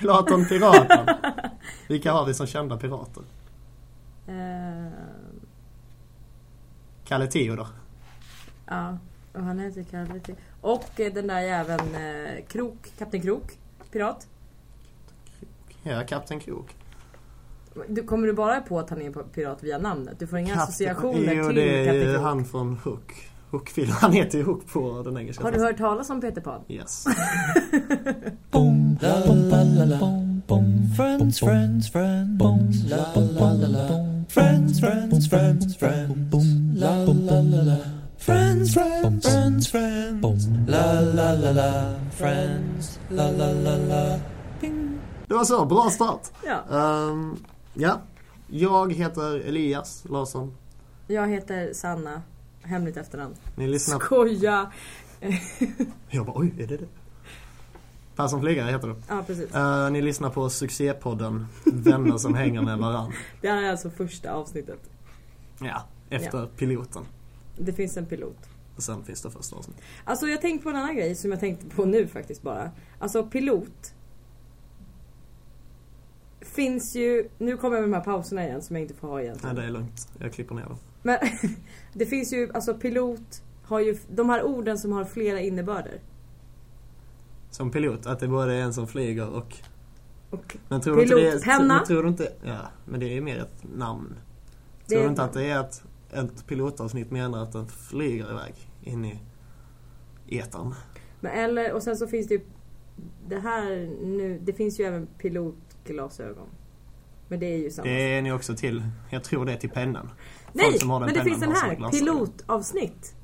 Platon Piraten. Vilka har vi som kända pirater? Eh, Kalle Theodor. ja, och han heter Kalle T. Och eh, den där jäveln eh, Krok, Kapten Krok, pirat. Ja, Kapten Krok. Du, kommer du bara på att han är pirat via namnet? Du får inga Kapten- associationer jo, till det är Kapten ju Krok? han från Hook. Hook-film. Han heter ju Hook på den engelska. Har du hört talas om Peter Pan? Yes. Boom, la la la la boom, boom. Friends, friends, friends. Boom, la la la la. Boom. Friends, friends, friends, friends. Boom, la la la la. Friends, friends, friends, friends. Boom, la la la la. Friends, la la la la. Det var så, bra start. Ja. Ehm, ja, jag heter Elias Larsson. Jag heter Sanna. Hemligt efternamn. Ni lyssnar på... Skoja! Jag bara, oj, är det det? Persson Flygare heter du. Ja, precis. Eh, ni lyssnar på succépodden Vänner som hänger med varann. Det här är alltså första avsnittet. Ja, efter piloten. Det finns en pilot. Och sen finns det första avsnitt. Alltså jag tänkte på en annan grej som jag tänkte på nu faktiskt bara. Alltså pilot. Finns ju, nu kommer jag med de här pauserna igen som jag inte får ha Nej, egentligen. det är lugnt. Jag klipper ner dem. Men det finns ju, alltså pilot har ju de här orden som har flera innebörder. Som pilot, att det både är en som flyger och... Och Men tror du inte det är... Men tror du inte... Ja, men det är ju mer ett namn. Det Tror du inte att det är ett, ett pilotavsnitt menar att den flyger iväg in i etern? Men eller, och sen så finns det ju det här nu, det finns ju även pilotglasögon. Men det är ju samma. Det är ni också till. Jag tror det är till pennan. Nej, men det finns den här, glasögon. pilotavsnitt.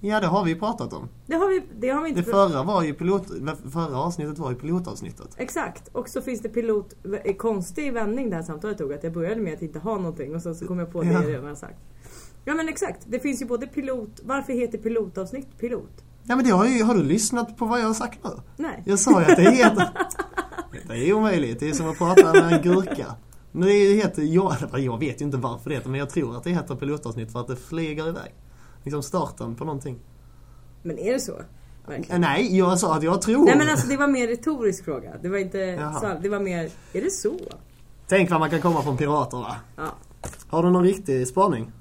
Ja, det har vi ju pratat om. Det har vi, det har vi inte Det förra var ju pilot... Förra avsnittet var ju pilotavsnittet. Exakt, och så finns det pilot... Konstig vändning det här samtalet tog. Att jag började med att inte ha någonting och sen så kom jag på det Ja. jag redan har sagt. Ja men exakt, det finns ju både pilot... Varför heter pilotavsnitt pilot? Ja men det har, ju, har du lyssnat på vad jag har sagt nu? Nej. Jag sa ju att det heter... Det är omöjligt. Det är som att prata med en gurka. Det heter... Jag, jag vet ju inte varför det heter, men jag tror att det heter pilotavsnitt för att det flyger iväg. Liksom starten på någonting. Men är det så? Verkligen? Nej, jag sa att jag tror. Nej men alltså det var mer retorisk fråga. Det var inte... Så, det var mer... Är det så? Tänk vad man kan komma från pirater va? Ja. Har du någon riktig spaning?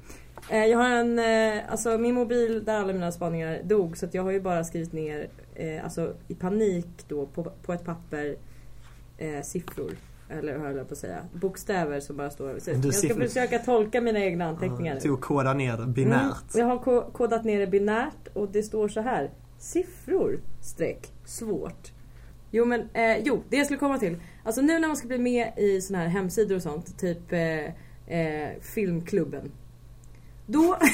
Eh, Jag har en, eh, alltså min mobil där alla mina spaningar dog så jag har ju bara skrivit ner, eh, alltså i panik då på, på ett papper eh, siffror. Eller höll jag på att säga. Bokstäver som bara står. Så Du jag ska försöka tolka mina egna anteckningar. Ja, nu. Till att koda ner binärt. Mm, jag har ko- kodat ner det binärt och det står så här. Siffror, streck, svårt. Jo men, eh, jo det jag skulle komma till. Alltså nu när man ska bli med i såna här hemsidor och sånt, typ eh, eh, Filmklubben. Då,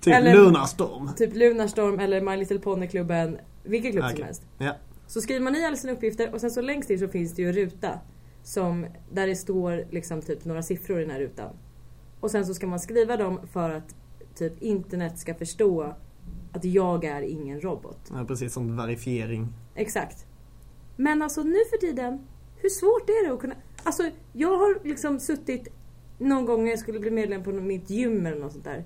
Typ Eller- Lunarstorm. typ Lunarstorm eller My Little Pony-klubben, vilken klubb som Okej. helst. Ja. Så skriver man i alla sina uppgifter och sen så längst ner så finns det ju en ruta. Som, där det står liksom typ några siffror i den här rutan. Och sen så ska man skriva dem för att typ internet ska förstå att jag är ingen robot. ja, precis som verifiering. Exakt. Men alltså nu för tiden, hur svårt är det att kunna... Alltså jag har liksom suttit någon gång när jag skulle bli medlem på mitt gym eller något sånt där.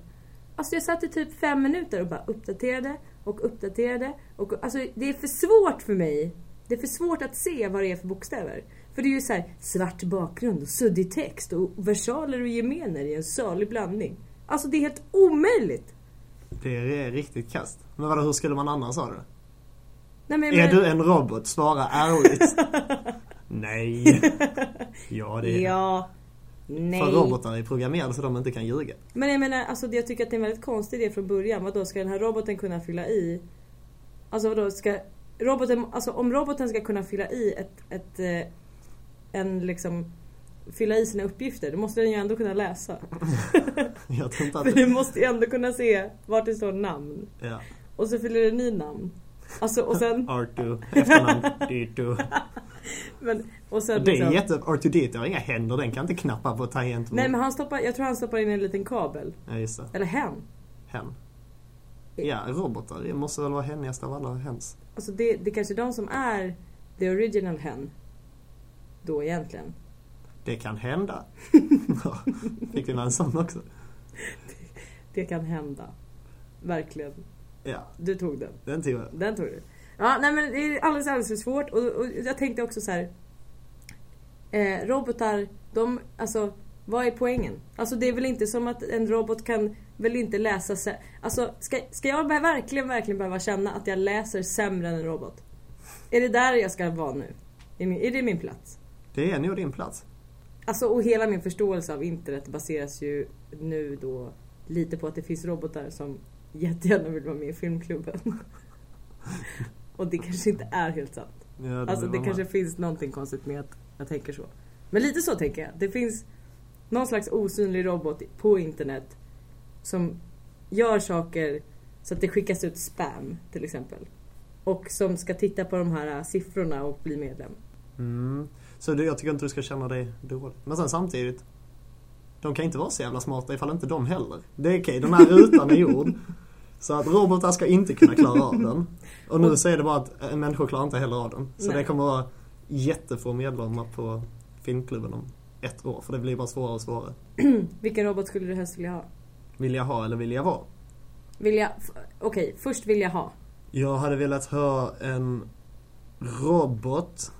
Alltså jag satt i typ fem minuter och bara uppdaterade och uppdaterade. Och, alltså det är för svårt för mig. Det är för svårt att se vad det är för bokstäver. För det är ju så här svart bakgrund och suddig text och versaler och gemener i en salig blandning. Alltså det är helt omöjligt. Det är riktigt kast. Men vadå, hur skulle man annars ha det? Nej, men, Är menar- du en robot? Svara ärligt. Nej. Ja, det är Ja. Nej. För robotar är programmerade så de inte kan ljuga. Men jag menar, alltså jag tycker att det är en väldigt konstig idé från början. Vadå, ska den här roboten kunna fylla i? Alltså vadå, ska roboten, alltså om roboten ska kunna fylla i ett, ett eh, en liksom fylla i sina uppgifter, då måste den ju ändå kunna läsa. Jag tror inte att... För du måste ju ändå kunna se vart det står namn. Ja. Och så fyller den i namn. Alltså och sen, R2, efternamn, D2. Men, och sen Det är liksom, jätte... R2D2 har inga händer, den kan inte knappa på tangent. Nej men han stoppar, jag tror han stoppar in en liten kabel. Ja, just det. Eller hen. Hen. Ja, robotar. Det måste väl vara hennigast av alla hens. Alltså det, det kanske är de som är the original hen. Då egentligen. Det kan hända. Fick vi med en sån också? Det kan hända. Verkligen. Ja, Du tog den. den tog jag. Den tog du. Ja, nej men det är alldeles, alldeles för svårt och, och jag tänkte också så här. Eh, robotar, de, alltså vad är poängen? Alltså det är väl inte som att en robot kan väl inte läsa sig. Alltså ska, ska jag verkligen, verkligen behöva känna att jag läser sämre än en robot? Är det där jag ska vara nu? Är, min, är det min plats? Det är nog din plats. Alltså och hela min förståelse av internet baseras ju nu då lite på att det finns robotar som jättegärna vill vara med i filmklubben. och det kanske inte är helt sant. Ja, det Alltså det kanske med. finns någonting konstigt med att jag tänker så. Men lite så tänker jag. Det finns någon slags osynlig robot på internet som gör saker så att det skickas ut spam till exempel. Och som ska titta på de här siffrorna och bli medlem. Mm. Så det, jag tycker inte du ska känna dig dålig. Men sen samtidigt. De kan inte vara så jävla smarta ifall inte de heller. Det är okej, den här rutan är gjord. Så att robotar ska inte kunna klara av den. Och nu så är det bara att en människa klarar inte heller av den. Så Nej. det kommer vara jättefå medlemmar på filmklubben om ett år. För det blir bara svårare och svårare. Vilken robot skulle du helst vilja ha? Vill jag ha eller vill jag vara? Vill jag... Okej, först vill jag ha. Jag hade velat ha en robot.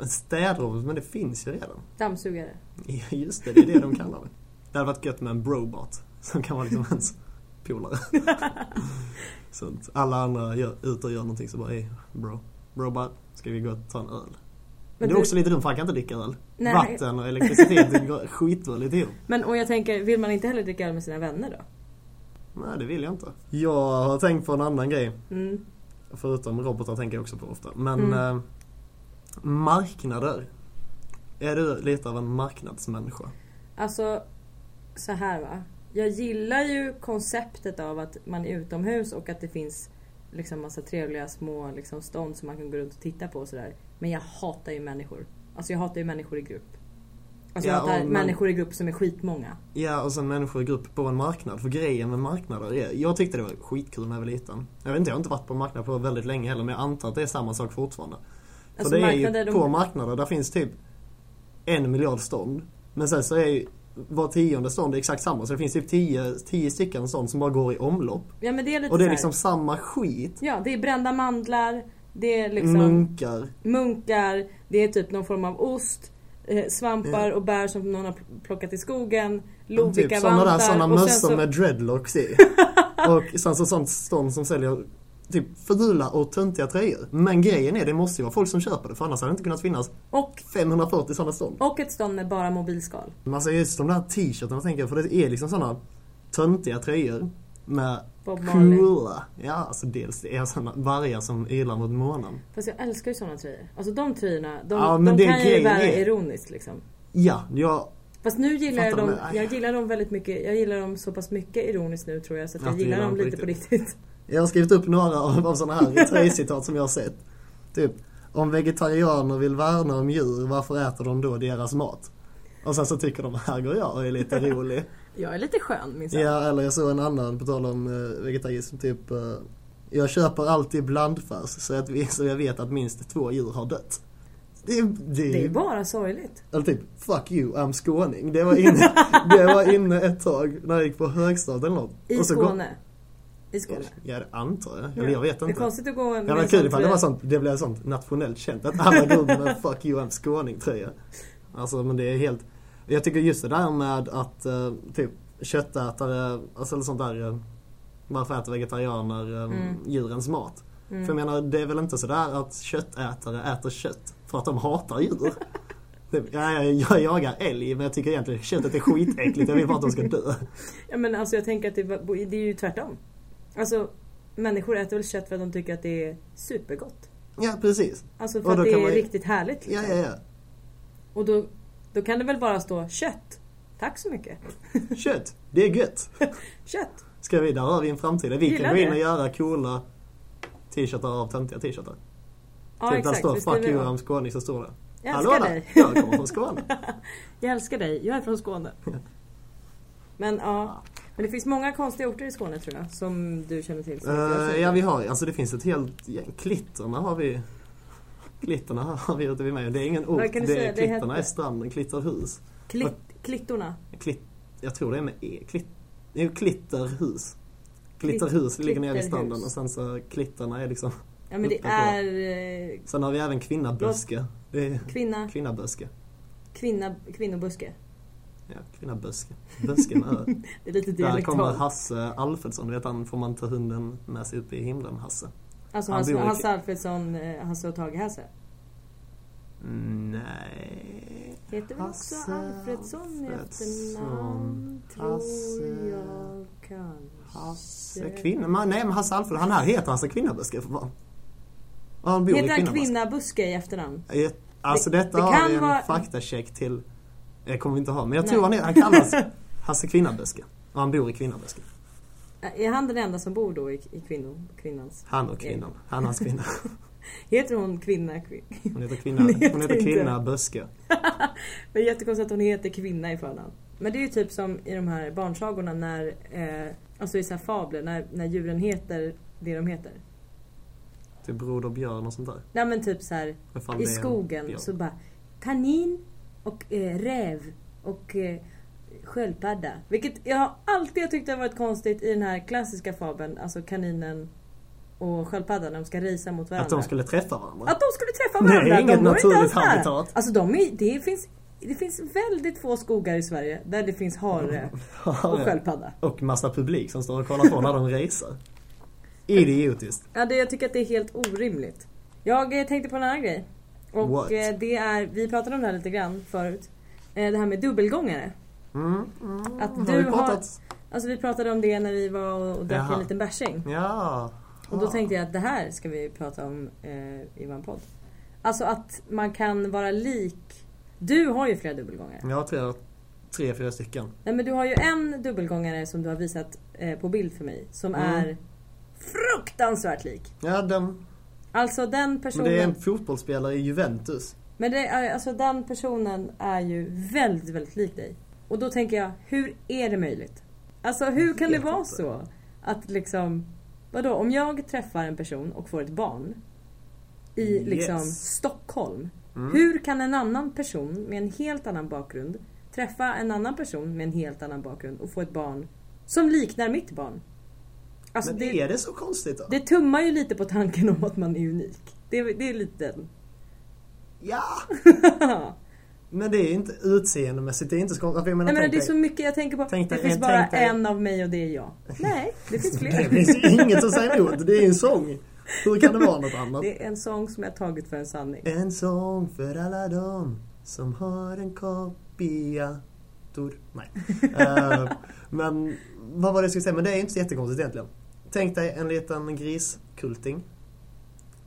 En städrobot, men det finns ju redan. Dammsugare. Ja, just det, det är det de kallar det. Det hade varit gött med en brobot. Som kan vara liksom ens polare. Så att alla andra gör, ut och gör någonting så bara, ey bro. Brobot, ska vi gå och ta en öl? Men, det är du- också lite dumt för han kan inte dricka öl. Nej. Vatten och elektricitet går skitdåligt ihop. Men och jag tänker, vill man inte heller dricka öl med sina vänner då? Nej, det vill jag inte. Jag har tänkt på en annan grej. Mm. Förutom robotar tänker jag också på ofta. Men Mm. eh, marknader. Är du lite av en marknadsmänniska? Alltså, så här va. Jag gillar ju konceptet av att man är utomhus och att det finns liksom massa trevliga små liksom, stånd som man kan gå runt och titta på och sådär. Men jag hatar ju människor. Alltså jag hatar ju människor i grupp. Alltså Ja, jag hatar och man- människor i grupp som är skitmånga. Ja, och sen människor i grupp på en marknad. För grejen med marknader är, jag tyckte det var skitkul när jag var liten. Jag vet inte, jag har inte varit på en marknad på väldigt länge heller, men jag antar att det är samma sak fortfarande. Alltså för det är ju, de- på marknader, där finns typ en miljard stånd. Men sen så är ju var tionde stånd exakt samma, så det finns typ tio, tio stycken stånd som bara går i omlopp. Ja men det är lite Och det är liksom samma skit. Ja, det är brända mandlar, det är liksom Munkar. munkar, det är typ någon form av ost, eh, svampar och bär som någon har pl- plockat i skogen, Typ Lovikkavantar sådana där sen mössor så... med dreadlocks i. och sen så sånt stånd som säljer typ fula och töntiga tröjor. Men grejen är, det måste ju vara folk som köper det för annars hade det inte kunnat finnas Och, 540 sådana stånd. och ett stånd med bara mobilskal. Men alltså just de där t-shirtarna tänker jag, för det är liksom sådana töntiga tröjor med coola, ja alltså dels det är sådana vargar som ylar mot månen. Fast jag älskar ju sådana tröjor. Alltså de tröjorna, de, Ja, de kan ju bära är- ironiskt liksom. Ja, jag, Fast nu gillar jag dem, jag gillar dem väldigt mycket, jag gillar dem så pass mycket ironiskt nu tror jag så att jag du gillar dem lite på riktigt. Jag har skrivit upp några av, av sådana här tröjcitat som jag har sett. Typ, om vegetarianer vill värna om djur, varför äter de då deras mat? Och sen så tycker de, här går jag och är lite rolig. Jag är lite skön minsann. Ja, eller jag såg en annan, på tal om eh, vegetarism, typ eh, Jag köper alltid blandfärs så, att vi, så jag vet att minst två djur har dött. Det, är- det, Det är bara sorgligt. Eller typ, fuck you, I'm skåning. Det var inne, det var inne ett tag när jag gick på högstadiet eller något. I Skåne. I Skåne. Ja, det antar jag. Eller jag vet Det är inte. konstigt att gå med Det var en kul ifall det var sånt, det blev sånt nationellt känt att alla går med fuck you, I'm skåning tröja. Alltså men det är helt, jag tycker just det där med att eh, typ köttätare, alltså eller sånt där, eh, varför äter vegetarianer eh, Mm. djurens mat? Mm. För jag menar, det är väl inte sådär att köttätare äter kött för att de hatar djur? Ja, jag, jag jagar älg men jag tycker egentligen köttet är skitäckligt, jag vill bara att de ska dö. Ja men alltså jag tänker att det, det är ju tvärtom. Alltså människor äter väl kött för att de tycker att det är supergott. Ja precis. Alltså för att det är man riktigt härligt. Ja, Liksom. ja, ja. Och då, då kan det väl bara stå kött. Tack så mycket. Kött, det är gött. Kött. Ska vi, där har vi en framtida. Vi Gillar kan gå in och göra coola t-shirtar av töntiga t-shirtar. Ja typ där exakt. står det fuck you. I'm skåning så står det. Jag Hallå älskar där, dig. jag kommer från Skåne. Jag älskar dig. Jag är från Skåne. Men ja. Men det finns många konstiga orter i Skåne tror jag. Som du känner till. Uh, ja vi har, alltså det finns ett helt gäng. Klitterna har vi. Klitterna har vi ute vid mig. Det är ingen ort, det säga? är, Det heter- är stranden, Klitterhus. Klitt, klittorna. Klitt, jag tror det är med E. Klitt, det är ju Klitterhus. Klitterhus ligger nere vid stranden och sen så klitterna är liksom Ja men det är eh, Sen har vi även kvinnaböske. Kvinna, kvinnaböske. kvinna, kvinnobuske. Ja, kvinnaböske. Böske med ö. Det är lite Där kommer. Hasse Alfredsson, du vet han får man ta hunden med sig upp i himlen, Hasse. Alltså Han Hasse, bor i- Hasse Alfredsson, eh, Hasse och Tage Hasse. Nej. Heter väl också Alfredsson i Alfredsson. efternamn? Tror jag kanske. Hasse Kvinna... men Nej men Hasse Alfred, han här heter Hasse Kvinnaböske för fan. Och han bor Heter i han. Kvinnabuske i efternamn? Alltså Det- detta det har kan vi en vara- faktacheck till. Det kommer vi inte ha. Men jag tror han, är, han kallas Hasse Kvinnaböske. Och han bor i Kvinnaböske. Eh, Är han den enda som bor då i, i kvinno, kvinnans? Han och kvinnan. Han och hans kvinna. Heter hon kvinna? kvin- Hon heter kvinna, Hon heter hon heter kvinna Böske. Är jättekonstigt att hon heter kvinna i förnamn. Men det är ju typ som i de här barnsagorna när, eh, alltså i så här fabler, när, när djuren heter det de heter. Typ Broder Björn och sånt där. Nej men typ så här i skogen så bara kanin och eh, räv och eh, sköldpadda. Vilket jag har alltid tyckt har varit konstigt i den här klassiska fabeln, alltså kaninen och sköldpaddan när de ska risa mot varandra. Att de skulle träffa varandra. Att de skulle träffa varandra. inget de naturligt habitat. Alltså de är, det finns det finns väldigt få skogar i Sverige där det finns hare och sköldpadda. Och massa publik som står och kollar på när de racear. Idiotiskt. Ja, det, jag tycker att det är helt orimligt. Jag eh, tänkte på en annan grej. Och What? eh, det är, vi pratade om det här lite grann förut. Eh, Det här med dubbelgångare. Mm, mm. Att har du vi har- pratat? Alltså vi pratade om det när vi var och drack Jaha. en liten bärsing. Ja. Och då tänkte jag att det här ska vi prata om eh, i vår podd. Alltså att man kan vara lik... Du har ju flera dubbelgångare. Jag tror tre, fyra stycken. Nej men du har ju en dubbelgångare som du har visat eh, på bild för mig. Som Mm. är fruktansvärt lik. Ja, den. Alltså den Men personen... det är en fotbollsspelare i Juventus. Men det är, alltså den personen är ju väldigt, väldigt lik dig. Och då tänker jag, hur är det möjligt? Alltså hur kan det vara inte. så? Att liksom, vadå om jag träffar en person och får ett barn i liksom Yes. Stockholm. Mm. Hur kan en annan person med en helt annan bakgrund träffa en annan person med en helt annan bakgrund och få ett barn som liknar mitt barn? Alltså Men det, är det så konstigt då? det tummar ju lite på tanken om att man är unik. Det, det är lite... Ja! Men det är inte utseendemässigt, det är inte så konstigt. Jag menar, Jag menar tänk det är så mycket jag tänker på. Tänk det finns tänk bara dig- en av mig och det är jag. Nej, det finns Det fler. finns ju inget att säga emot, det är en sång. Hur kan det vara något annat? Det är en sång som jag tagit för en sanning. En sång för alla dem som har en kopiator. Nej. Eh, men vad var det jag skulle säga? Men det är inte så jättekonstigt egentligen. Tänk dig en liten griskulting.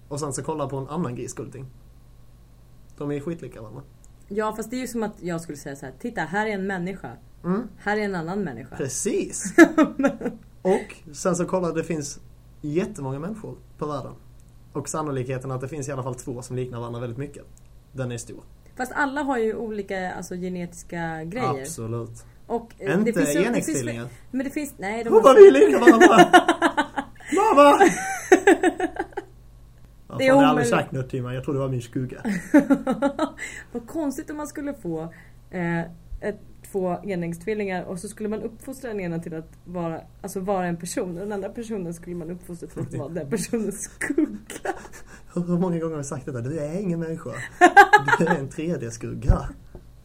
Och sen så kolla på en annan griskulting. De är skitlika varandra. Ja, fast det är ju som att jag skulle säga så här. Titta, här är en människa. Mm, Här är en annan människa. precis. Och sen så kolla, det finns jättemånga människor på världen. Och sannolikheten att det finns i alla fall två som liknar varandra väldigt mycket. Den är stor. Fast alla har ju olika alltså, genetiska grejer. Absolut. Och, eh, Inte det finns ju- det enäggstvillingar. Men det finns... Nej, de Hon var har... vi lika varandra! Mamma! Jag har aldrig sagt något till mig, jag tror det var min skugga. Vad konstigt om man skulle få eh, ett, två enäggstvillingar och så skulle man uppfostra den ena till att vara, alltså vara en person och den andra personen skulle man uppfostra till att vara den personens skugga. Hur många gånger har jag sagt detta? Du är ingen människa. Du är en 3D-skugga.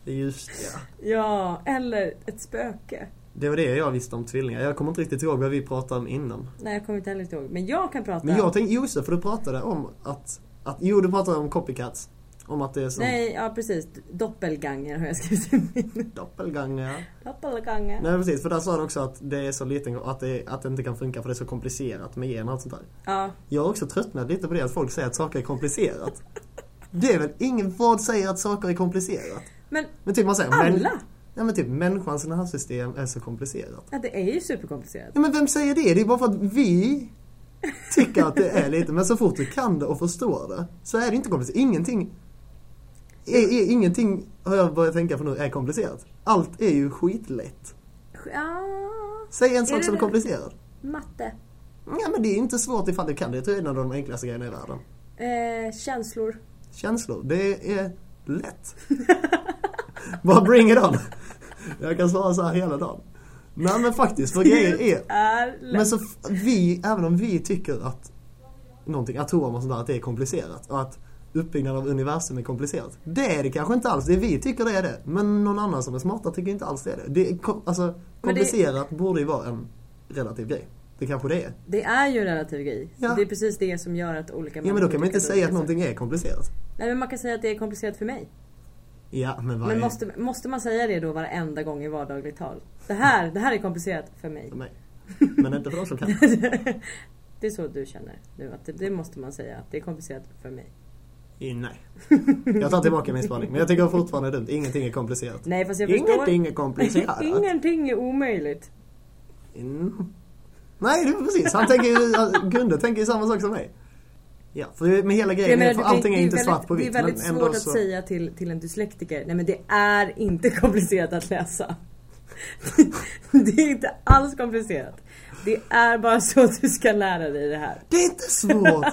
Det är just ja. Ja, eller ett spöke. Det var det jag visste om tvillingar. Jag kommer inte riktigt ihåg vad vi pratade om innan. Nej, jag kommer inte heller ihåg. Men jag kan prata. Men jag tänkte, Josef, för du pratade om att, att jo du pratade om copycats. Om att det är som Nej, ja precis. Doppelganger har jag skrivit i min. doppelganger. Doppelganger. Nej precis, för där sa du också att det är så liten, att det, att det inte kan funka för det är så komplicerat med gener och allt sånt där. Ja, Jag har också tröttnat lite på det att folk säger att saker är komplicerat. Det är väl ingen, vad säger att saker är komplicerat? men Men typ man säger, men, alla! Ja, men typ människans nervsystem är så komplicerat. Ja, det är ju superkomplicerat. Ja, men vem säger det? Det är bara för att vi tycker att det är lite, men så fort du kan det och förstår det så är det inte komplicerat. Ingenting, är, är, ingenting har jag börjat tänka på nu är komplicerat. Allt är ju skitlätt. Ja, Säg en sak som är komplicerad. matte. Ja men det är inte svårt ifall du kan det. Jag tror det är en av de enklaste grejerna i världen. Eh, känslor. Känslor, det är lätt. Bara bring it on. Jag kan svara så här hela dagen. Nej men faktiskt, för grejer är... är. Men så vi, även om vi tycker att någonting, atomer och sånt där, att det är komplicerat. Och att uppbyggnad av universum är komplicerat. Det är det kanske inte alls. Det vi tycker det är det. Men någon annan som är smartare tycker inte alls det är det. det är, alltså, Men det- komplicerat borde ju vara en relativ grej. Det kanske det är. Det är ju en relativ grej. Ja. Det är precis det som gör att olika Ja men då människor kan man inte säga att någonting är komplicerat. Nej men man kan säga att det är komplicerat för mig. Ja men vad Men måste, måste man säga det då varenda gång i vardagligt tal? Det här, det här är komplicerat för mig. för mig? Men inte för de som kan. Det är så du känner nu, att det, det måste man säga att det är komplicerat för mig. Nej. Jag tar tillbaka min spaning. Men jag tycker fortfarande det är dumt. Ingenting är komplicerat. Nej fast jag förstår... Ingenting är komplicerat. Ingenting är omöjligt. Mm. Nej, det är precis. Han tänker ju, Gunde tänker ju samma sak som mig. Ja, för med hela grejen, menar, för det- allting det är inte väldigt- svart på vitt. Det är väldigt svårt att så... säga till, till en dyslektiker, nej men det är inte komplicerat att läsa. det är inte alls komplicerat. Det är bara så att du ska lära dig det här. Det är inte svårt!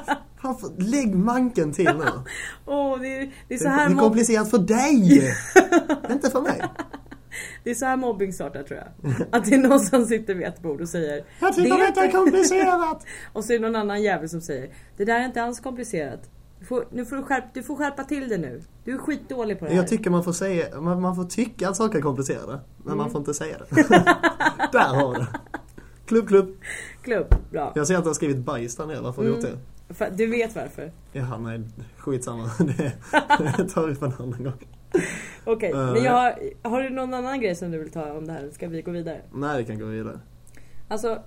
Lägg manken till nu. Åh, det, är, det, är så Det här är mobb, komplicerat för dig! inte för mig. Det är så här mobbing startar tror jag. Att det är någon som sitter vid ett bord och säger Jag tycker "Det är inte-" komplicerat! Och så är det någon annan jävel som säger Det där är inte alls komplicerat. Du får, nu får du, skärp, du får skärpa till det nu. Du är skitdålig på det här. Jag tycker man får säga, man, man får tycka att saker är komplicerade. Men Mm. man får inte säga det. Där har vi det. Klubb, klubb. Klubb, bra. Jag ser att du har skrivit bajs där nere. Varför har du Mm. gjort det? För, du vet varför. Jaha, nej. Skitsamma. Det det tar vi på en annan gång. Okej, Eh, men jag har, har du någon annan grej som du vill ta om det här? Ska vi gå vidare? Nej, det kan gå vidare. Alltså,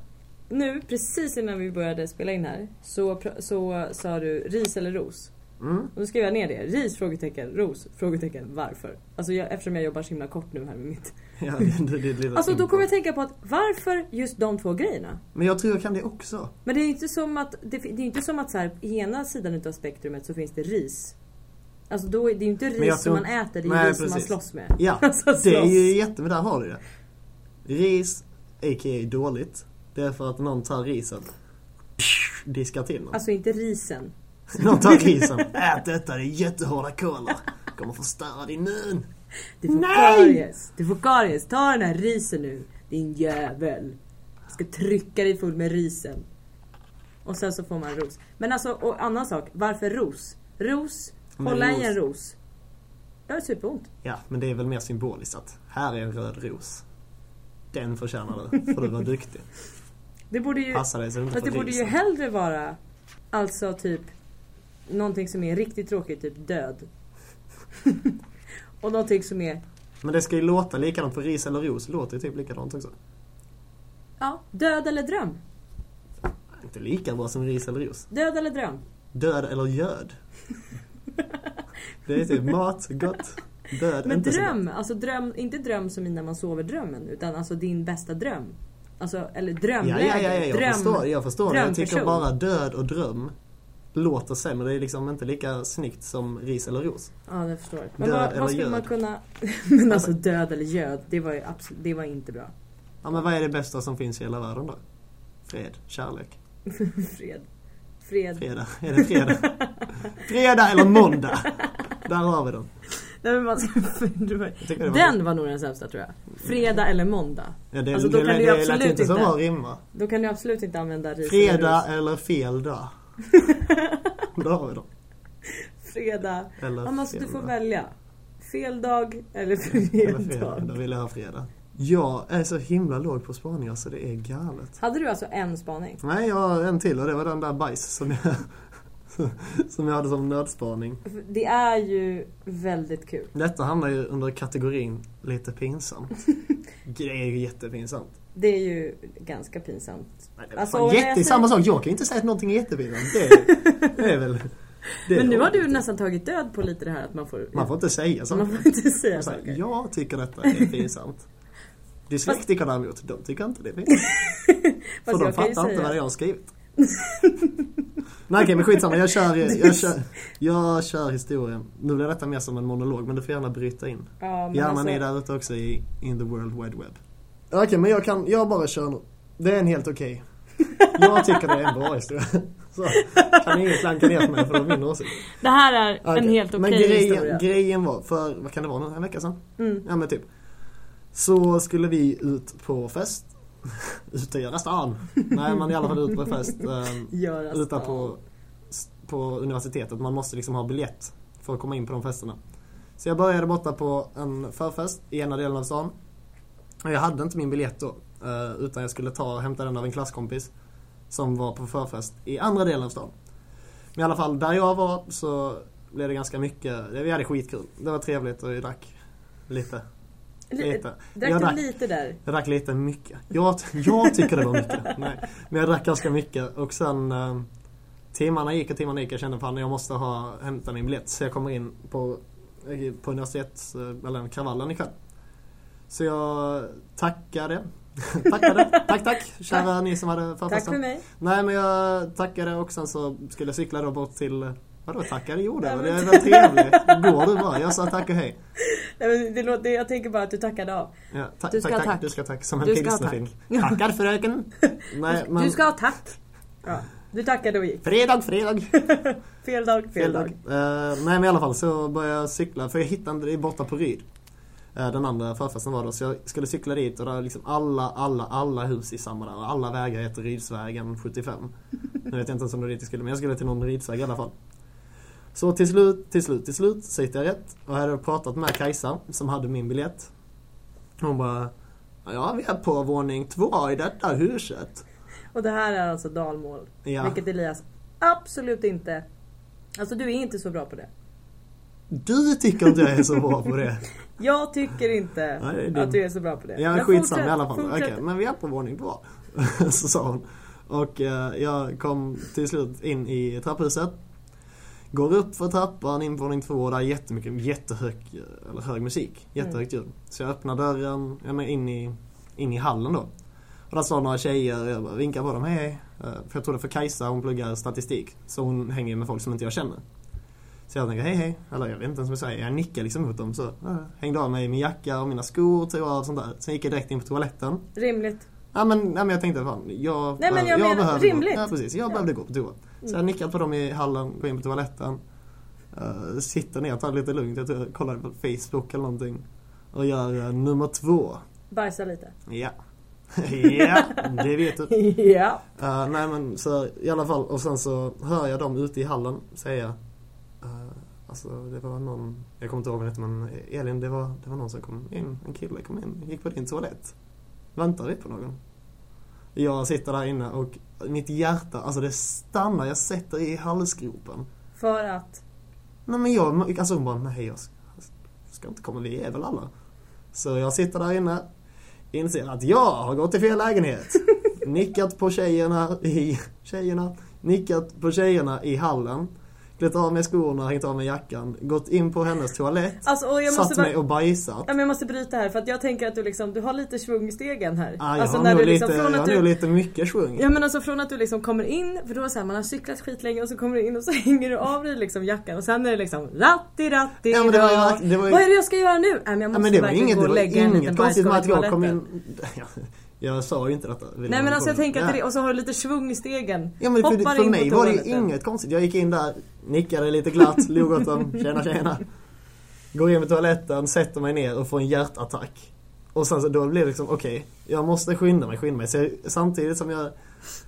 nu precis innan vi började spela in här så, så sa du ris eller ros. Mm. Och då skrev jag ner det. Ris? Frågetecken. Ros? Frågetecken. Varför? Alltså jag, eftersom jag jobbar så himla kort nu här med mitt. Ja, det, det, det, Alltså då kommer jag tänka på att varför just de två grejerna? Men jag tror jag kan det också. Men det är inte som att, det, är inte som att så här, i ena sidan utav spektrumet så finns det ris. Alltså då är det är ju inte ris som tror- man äter, det är Nej, ris som man precis. slåss med. Ja, Alltså, det är slåss. ju jätte... Men där har du det. Ris, a.k.a. dåligt. Det är för att någon tar risen. Diskar till någon. Alltså inte risen. Någon tar risen. Ät detta, det är jättehårda kolar. Kommer förstöra din mun. Du får Nej! karies. Du får karies. Ta den här risen nu. Din jävel. Jag ska trycka dig full med risen. Och sen så får man ros. Men alltså, och annan sak. Varför ros? Ros, hålla i en ros. Det har superont. Ja, men det är väl mer symboliskt att här är en röd ros. Den förtjänar du, för du var duktig. Det borde ju, Passa dig så du inte fast det borde ju hellre vara alltså typ någonting som är riktigt tråkigt, typ död. och någonting som är, Men det ska ju låta likadant för ris eller ros låter ju typ likadant också. ja, död eller dröm. Inte lika bra som ris eller ros. Död eller dröm. Död eller göd. Det är typ mat, gott. Död, Men inte så dröm, alltså dröm, inte dröm som i när man sover drömmen utan alltså din bästa dröm. Alltså, eller Ja, drömläge. ja, ja, ja, jag dröm. förstår, jag förstår. Jag tycker bara död och dröm låter sämre. Det är liksom inte lika snyggt som ris eller ros. Ja, det förstår jag. Men Död vad, vad skulle man göd? kunna... men alltså död eller göd, det var ju absolut, det var inte bra. Ja, men vad är det bästa som finns i hela världen då? Fred, kärlek, Fred. Fred. fredag. Är det fredag? fredag eller måndag? Där har vi den. Nej, men man ska, var den var nog den sämsta tror jag. Fredag eller måndag. Ja, det, Alltså, då det, kan det, du absolut inte så bra rimma. Då kan du absolut inte använda ris Fredag eller fel dag. Där har vi dem. Fredag. Eller Ja, men alltså, du fel får välja. Fel dag eller fel Eller. Då dag. vill jag ha fredag. Jag är så himla låg på spaningar så det är galet. Hade du alltså en spaning? Nej, jag har en till och det var den där bajs som jag, som jag hade som nödspaning. Det är ju väldigt kul. Detta hamnar ju under kategorin lite pinsamt. Det är ju jättepinsamt. Det är ju ganska pinsamt. Nej, det Alltså, jätte, säger- samma sak, jag kan inte säga att någonting är jättepinsamt. Det, är- det är väl... Det Men nu har du nästan tagit död på lite det här att man får... Man får inte säga så. man får inte säga saker. jag tycker detta är pinsamt. Dyslektiker däremot, de tycker inte det är pinsamt. För de fattar inte vad jag har skrivit. Nej okej men skitsamma, jag kör, jag, kör, jag kör historien. Nu blir detta mer som en monolog men du får gärna bryta in. Ja, Gärna alltså, ni där ute också i In the World Wide Web. Okej men jag kan, jag bara kör nu. Det är en helt okej. Jag tycker det är en bra historia. Så kan ingen klanka ner på mig för de min åsikt. Det här är en Okej, helt okej Men grejen, historia. grejen var, för vad kan det vara nu, en vecka sedan? Mm. Ja men typ. Så skulle vi ut på fest. ut och göra stan. Nej men i alla fall ut på fest. stan. på på universitetet. Man måste liksom ha biljett för att komma in på de festerna. Så jag började borta på en förfest i ena delen av stan. Och jag hade inte min biljett då. eh, Utan jag skulle ta och hämta den av en klasskompis. Som var på förfest i andra delen av stan. Men i alla fall, där jag var så blev det ganska mycket. Vi hade skitkul. Det var trevligt och vi drack lite. Lite. Drack Jag drack- lite där? Jag drack lite mycket. Jag, jag tycker det var mycket. Nej. Men jag drack ganska mycket och sen eh, timmarna gick och timmarna gick. Jag kände fan jag måste ha hämta min biljett. Så jag kommer in på, eh, på universitets, eh, eller kravallen ikväll. Så jag tackade. tackade. Tack tack kära ni som hade Tack för förfesten. mig. Nej men jag tackade och sen så skulle jag cykla då bort till Vadå tackade? Jo det var men- det var trevligt. Går du bara? Jag sa tack och hej. Nej, det låter, jag tänker bara att du tackade av. Ja, ta- Du ska tack, ha tack. Du ska tack. Som en pilsnerfilm. tack. Tackar fröken. Nej, men... Du ska ha tack. Ja, du tackade och gick. Fredag, fredag. Fel dag, fel, dag. Eh, nej men i alla fall så började jag cykla för jag hittade det borta på Ryd. Eh, den andra förfesten var då så jag skulle cykla dit och där är liksom alla, alla, alla hus i samma där. Och Alla vägar heter Rydsvägen 75. Nu vet jag inte ens om det är dit jag skulle men jag skulle till någon Rydsväg i alla fall. Så till slut, till slut, till slut så hittade jag rätt och jag hade pratat med Kajsa som hade min biljett. Hon bara Ja, vi är på våning två i detta huset. Och det här är alltså dalmål. Ja. Vilket Elias absolut inte... Alltså du är inte så bra på det. Du tycker inte jag är så bra på det. Jag tycker inte Nej, det är att du är så bra på det. Ja, Men skitsamma fortsätt, i alla fall. Okej, men vi är på våning två. så sa hon. Och eh, jag kom till slut in i trapphuset. Går upp för trappan in på våning två och där är jättemycket, jättehög, eller hög musik. Jättehögt ljud. Så jag öppnar dörren, ja, men in, i, in i hallen då. Och där står några tjejer och jag bara vinkar på dem, hej. Eh, För jag tror det är för Kajsa, hon pluggar statistik. Så hon hänger med folk som inte jag känner. Så jag tänker hej hej, eller jag vet inte ens vad jag säger. Jag nickar liksom mot dem så ja, hängde av mig min jacka och mina skor, tog av sånt där. Sen gick jag direkt in på toaletten. Rimligt. Ja men, nej, men jag tänkte fan, jag, Nej, men jag menar, behövde rimligt. Gå. Ja precis, jag Ja. behövde gå på toa. Så jag nickar på dem i hallen, går in på toaletten. Uh, sitter ner, tar det lite lugnt. Jag tror jag kollade på Facebook eller någonting. Och gör eh, nummer två. Bajsa lite. Ja. ja, det vet du. ja. Uh, nej men så i alla fall och sen så hör jag dem ute i hallen säga uh, Alltså det var någon, jag kommer inte ihåg vad det men Elin det var, det var någon som kom in, en kille kom in, gick på din toalett. Väntar vi på någon? Jag sitter där inne och mitt hjärta, alltså det stannar, jag sätter i halsgropen. För att... Nej men jag, alltså hon bara nej jag ska, ska inte komma, vi är väl alla. Så jag sitter där inne, inser att jag har gått till fel lägenhet. Nickat på tjejerna i, tjejerna, nickat på tjejerna i hallen. Klätt av mig skorna, hängt av mig jackan, gått in på hennes toalett. Alltså, och jag satt bara... mig och bajsat. Ja, men jag måste bryta här för att jag tänker att du liksom, du har lite svung i stegen här. Ah, jag alltså har när nog du liksom, lite, från jag att nog du, lite mycket svung. Ja men alltså från att du liksom kommer in, för då är så här, man har cyklat skitlänge och så kommer du in och så hänger du av dig liksom jackan och sen är det liksom ratti ratti Ja, men det var det var Vad är det jag ska göra nu? Nej men jag Ja, måste men det var inget, gå och lägga inget konstigt med att jag kom in. Ja, jag sa ju inte detta. Nej men alltså jag tänker att det och så har du lite svung i stegen. Ja men för, Hoppar för mig var det ju inget konstigt. Jag gick in där, nickade lite glatt, log åt dem, tjena tjena. Går in på toaletten, sätter mig ner och får en hjärtattack. Och sen så då blir det liksom, okej, jag måste skynda mig, skynda mig. Så jag, samtidigt som jag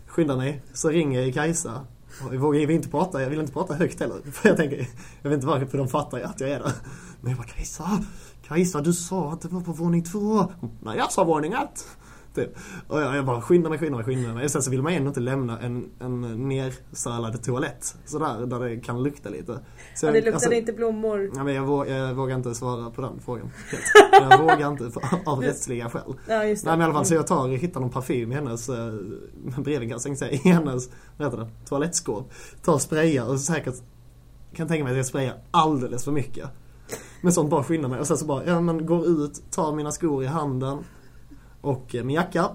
skyndar mig så ringer jag Kajsa. Och jag vågar inte prata, jag vill inte prata högt heller. För jag tänker, jag vet inte varför, för de fattar ju att jag är där. Men jag bara Kajsa, Kajsa du sa att det var på våning två. Nej jag sa våning ett. Typ. Och jag, jag bara skyndar mig, skyndar mig, skyndar mig. Sen så vill man ändå inte lämna en, en nersölad toalett. Sådär, där det kan lukta lite. Så Ja, det luktade alltså, inte blommor. Ja, men jag, vågar, jag vågar inte svara på den frågan. Jag vågar inte för, av rättsliga skäl. Ja just det. Nej men i alla fall så jag tar och hittar någon parfym i hennes eh, bredvid tänkte säga, i hennes vad heter det, toalettskåp. Tar och sprayar och säkert kan tänka mig att jag sprayar alldeles för mycket. Men sånt bara skyndar mig och sen så bara, ja men går ut, tar mina skor i handen och eh, min jacka.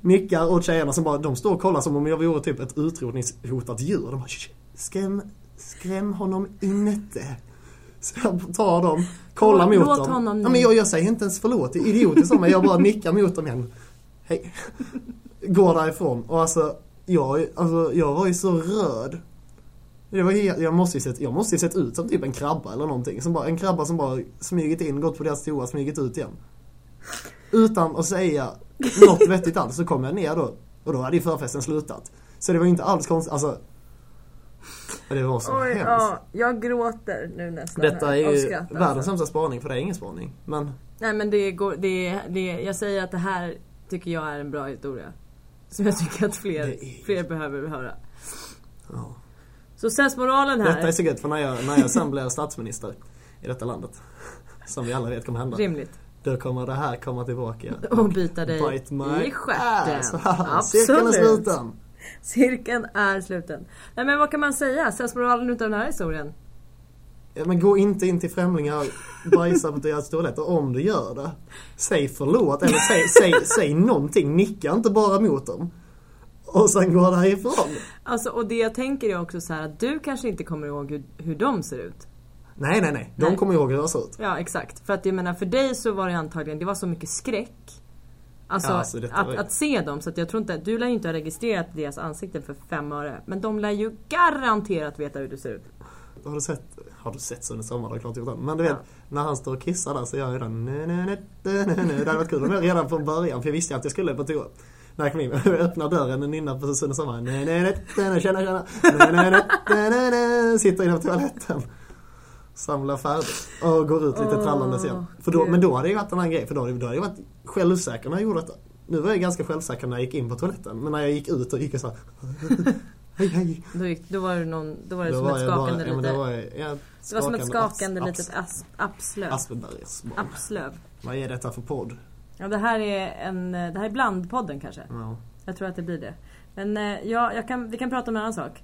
Nickar åt tjejerna som bara, de står och kollar som om jag vore typ ett utrotningshotat djur. De bara, "Shh, skräm, skräm honom inte. Så jag tar dem, kollar Låt- mot dem. honom nu. ja, men jag, jag säger inte ens förlåt, det är idiotiskt mig. Jag bara nickar mot dem igen. Hej. Går därifrån och alltså jag, alltså, jag var ju så röd. Det var helt, jag, måste ju sett, jag måste ju sett ut som typ en krabba eller någonting. Som bara, en krabba som bara smugit in, gått på deras toa, smugit ut igen. Utan att säga något vettigt alls så kom jag ner då. Och då hade ju förfesten slutat. Så det var inte alls konstigt, alltså. Det var så Oj, hemskt. ja, jag gråter nu nästan. Detta här är ju skratt, världens alltså. sämsta spaning för det är ingen spaning. Men Nej men det går, det, det, jag säger att det här tycker jag är en bra historia. Som jag tycker att fler, är- fler behöver höra. ja. Så sensmoralen här. Detta är så gött för när jag, när jag sen blir statsminister i detta landet. Som vi alla vet kommer hända. Rimligt. Då kommer det här komma tillbaka. Och bita dig Bite my i stjärten. Cirkeln är sluten. Cirkeln är sluten. Nej men vad kan man säga? Sensmoralen utav den här historien? Ja, men gå inte in till främlingar bajsa på deras toaletter om du gör det. Säg förlåt eller säg, säg, säg någonting. Nicka inte bara mot dem. Och sen gå därifrån. Alltså och det jag tänker är också så här att du kanske inte kommer ihåg hur, hur de ser ut. Nej, nej, nej. De Nej. kommer ihåg hur det ser ut. Ja exakt. För att jag menar för dig så var det antagligen, det var så mycket skräck. Alltså, Ja, alltså, att, var att se dem. Så att jag tror inte, du lär ju inte ha registrerat deras ansikten för fem öre. Men de lär ju garanterat veta hur du ser ut. Har du sett, har du sett Sunne Sommar? Det är klart jag. Men du vet, Ja. när han står och kissar där så gör jag den nö, nö, nö, nö, nö, nö. Det hade varit kul om jag redan från början, för jag visste ju att jag skulle på toa. När jag kom in, jag öppnar dörren och nynnar på Sunne Sommar. Tjena, tjena. Sitter inne på toaletten. Samlar färdigt och går ut lite Åh, trallandes igen. För då, Gud. men då hade det ju varit en annan grej, för då hade, då hade jag varit självsäker när jag gjorde detta. Nu var jag ganska självsäker när jag gick in på toaletten, men när jag gick ut och gick jag så här. Hej, hej. Då, gick, då var det, någon, då var det Då som var ett bara- skakande ja, men lite. det det var som ett skakande aps- litet as, apslöv. Apslöv. Vad är detta för podd? Ja, det här är en, det här är blandpodden kanske. Ja. Jag tror att det blir det. Men eh, ja, kan, vi kan prata om en annan sak.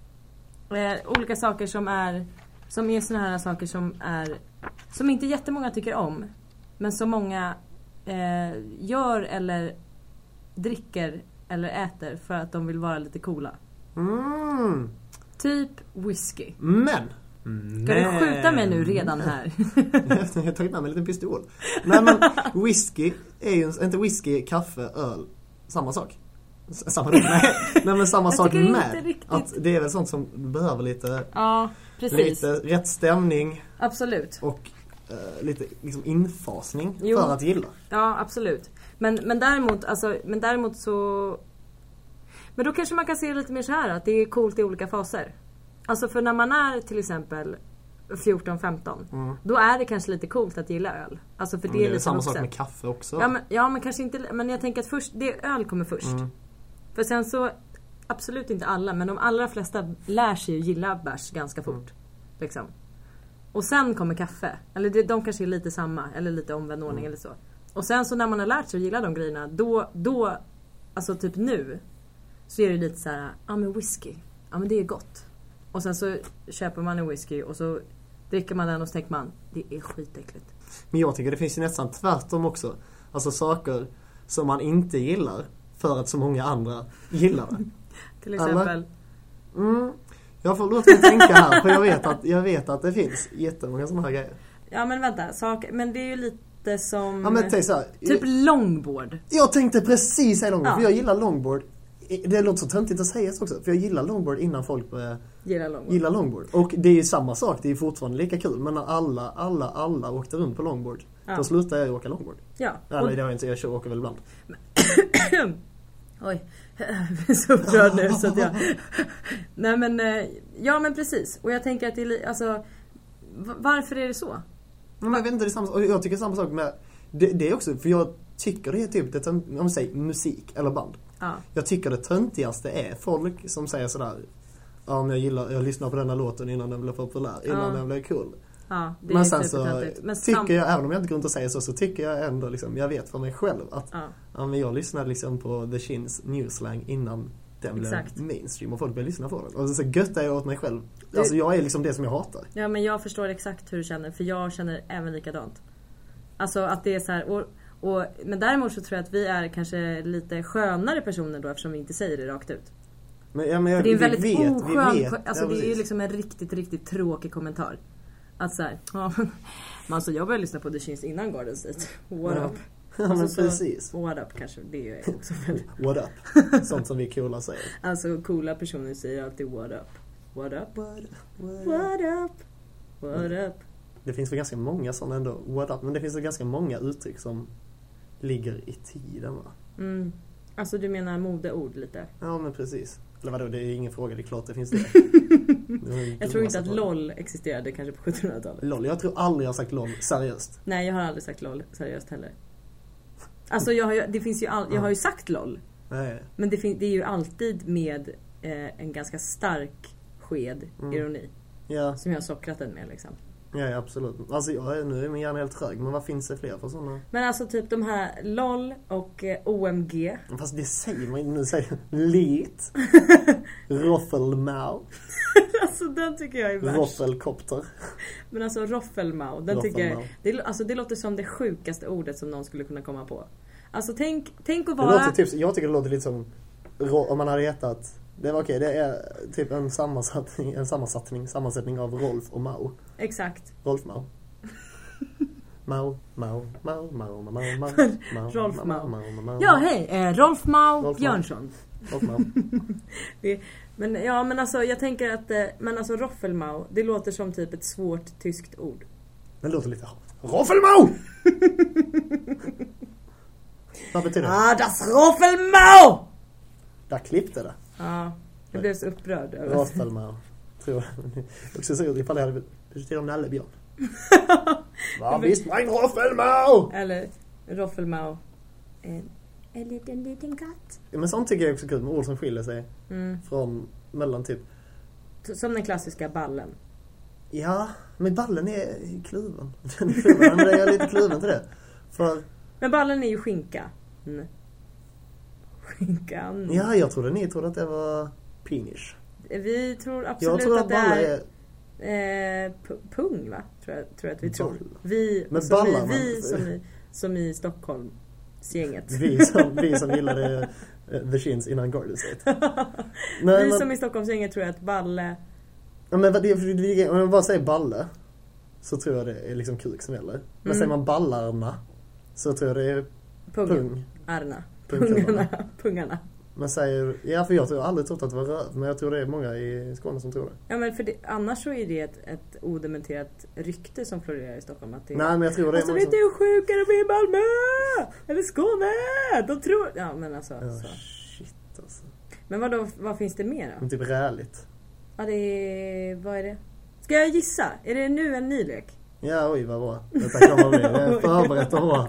Eh, olika saker som är som är såna här saker som är som inte jättemånga tycker om. Men som många eh, gör eller dricker eller äter för att de vill vara lite coola. Mm. Typ whisky. Men! Ska du skjuta mig nu redan här? jag har tagit med mig en liten pistol. Nej men whisky är ju inte whisky, kaffe, öl samma sak? Samma sak? Nej, nej men samma sak med. riktigt- Att det är väl sånt som behöver lite, ja, precis. lite rätt stämning Absolut. och eh, lite liksom infasning Jo. för att gilla. Ja, absolut. Men, men, däremot, alltså, men däremot så... Men då kanske man kan se det lite mer så här att det är coolt i olika faser. Alltså för när man är till exempel 14-15 Mm. Då är det kanske lite coolt att gilla öl. Alltså för Men det det är är lite samma sak med kaffe också. Ja men, ja men kanske inte, men jag tänker att först, det, öl kommer först. Mm. För sen så, absolut inte alla, men de allra flesta lär sig ju gilla bärs ganska fort. Mm. Liksom. Och sen kommer kaffe. Eller de kanske är lite samma, eller lite omvänd ordning Mm. eller så. Och sen så när man har lärt sig att gilla de grejerna, då, då alltså typ nu, så är det lite så här, ja men whisky, ja men det är gott. Och sen så köper man en whisky och så dricker man den och så tänker man, det är skitäckligt. Men jag tycker det finns ju nästan tvärtom också. Alltså saker som man inte gillar för att så många andra gillar det. Till exempel, Mm. Jag får låta mig tänka här för jag vet att, jag vet att det finns jättemånga sådana här grejer. ja men vänta, saker, men det är ju lite som... Ja men tänk så här. Typ longboard. Jag tänkte precis säga longboard, Ja. för jag gillar longboard. Det låter så töntigt att säga så också, för jag gillar longboard innan folk börjar Gillar longboard. gilla longboard. Och det är ju samma sak, det är fortfarande lika kul. Men när alla, alla, alla åkte runt på longboard, Ja. då slutade jag åka longboard. Ja. Eller Och, det har jag inte, jag kör åker väl ibland. oj, jag blir så upprörd nu så att jag... Nej men, eh, ja men precis. Och jag tänker att det är alltså... Varför är det så? Men jag vet inte, det är samma sak. Och jag tycker samma sak med det, det är också, för jag tycker det är typ, det, om man säger musik eller band. Ja. Jag tycker det töntigaste är folk som säger sådär Ja men jag gillar, jag lyssnar på den här låten innan den blev populär, innan Ja. den blev cool. Ja, Men sen så tycker jag, även om jag inte går runt och säger så, så tycker jag ändå liksom, jag vet för mig själv att Ja, men jag lyssnade liksom på The Shins Newslang innan den Exakt. blev mainstream och folk började lyssna på den. Och så gött är jag åt mig själv. Alltså jag är liksom det som jag hatar. ja men jag förstår exakt hur du känner för jag känner även likadant. Alltså att det är så här, och, och, men däremot så tror jag att vi är kanske lite skönare personer då eftersom vi inte säger det rakt ut. Men, ja, men jag, För det är en väldigt vet, oskön, alltså ja, det är ju liksom en riktigt, riktigt tråkig kommentar. Att såhär, ja men alltså jag började lyssna på The Shins innan Garden State. What Ja. up? Ja men Alltså, så- precis. What up kanske, det är också. What up? Sånt som vi coola säger. Alltså coola personer säger alltid what up. What up? What, what, What up? What up? Det finns väl ganska många sådana ändå, what up, men det finns väl ganska många uttryck som ligger i tiden va? Mm. Alltså du menar modeord lite? Ja men precis. Eller vadå, det är ingen fråga, det är klart det finns det. Jag tror inte att. LOL existerade kanske på 1700-talet. LOL, jag tror aldrig jag har sagt LOL seriöst. Nej, jag har aldrig sagt LOL seriöst heller. Alltså jag har ju, det finns ju all, jag har ju sagt LOL. Nej. Men det, fin, det är ju alltid med eh, en ganska stark sked Mm. ironi. Ja, Som jag har sockrat den med liksom. Ja, absolut. Alltså jag, är- nu är min hjärna helt trög, men vad finns det fler för sådana? Men alltså typ de här LOL och eh, OMG. Fast det säger man nu säger Lit. Roffelmau. Alltså den tycker jag är värst. Roffelkopter. Men alltså roffelmau, den tycker jag, det, alltså, det låter som det sjukaste ordet som någon skulle kunna komma på. Alltså tänk, tänk att Det vara... låter typ, jag tycker det låter lite som om man hade hetat det var okej, det är typ en sammansättning, en sammansättning, sammansättning av Rolf och Mao. Exakt. Rolf Mao. Mao, Mao, Mao, Mao, Mao, Mao, Mao, Rolf Mao. Ja, hej! Eh, Rolf Mao Björnsson. Rolf Mao. det, men ja, men alltså jag tänker att, eh, men alltså Roffelmau, det låter som typ ett svårt tyskt ord. Det låter lite... Roffelmau! Vad betyder det? Ah, das Roffelmau! Där klippte det. Ja, jag blev så upprörd över Roffelmau. Tror jag. Också så ifall det hade betyder nallebjörn. Vad visst mein Roffelmau! Eller Roffelmau. En, en liten liten katt. Ja, Men sånt tycker jag är också kul med ord som skiljer sig Mm. från mellan typ Som den klassiska ballen. Ja, men ballen är kluven. Den är kluven, men jag är lite kluven till det. För, Men ballen är ju skinka. Mm. Skinkan. ja jag trodde ni trodde att det var penis. Vi tror Jag absolut tror att, att det är, är, eh, pu- pung va? Tror jag, tror jag att vi tror. Ball. Vi, Men som, i, ballarna- vi som, i, som i Stockholm. Gänget. vi som, vi som gillade eh, The Shins innan Garden State. Nej, vi men, som i Stockholmsgänget tror jag att balle... ja, men det, om jag bara säger balle så tror jag det är liksom kuk som gäller. Men Mm. säger man ballarna så tror jag det är Pung. pung. Arna. Pungarna. Pungarna. Men säger, ja för jag tror jag har aldrig trott att det var röv men jag tror det är många i Skåne som tror det. Ja men för det, annars så är det ett, ett odementerat rykte som florerar i Stockholm. Att det, Nej men jag tror det är Alltså vet du hur sjuka de är i Malmö? Eller Skåne? De tror... Ja men alltså. Ja, Så. shit alltså. Men vad, då, vad finns det mer då? Men typ räligt. Ja det är... Vad är det? Ska jag gissa? Är det nu en ny lek? Ja, oj vad bra. Detta kommer bli. Förberett och bra.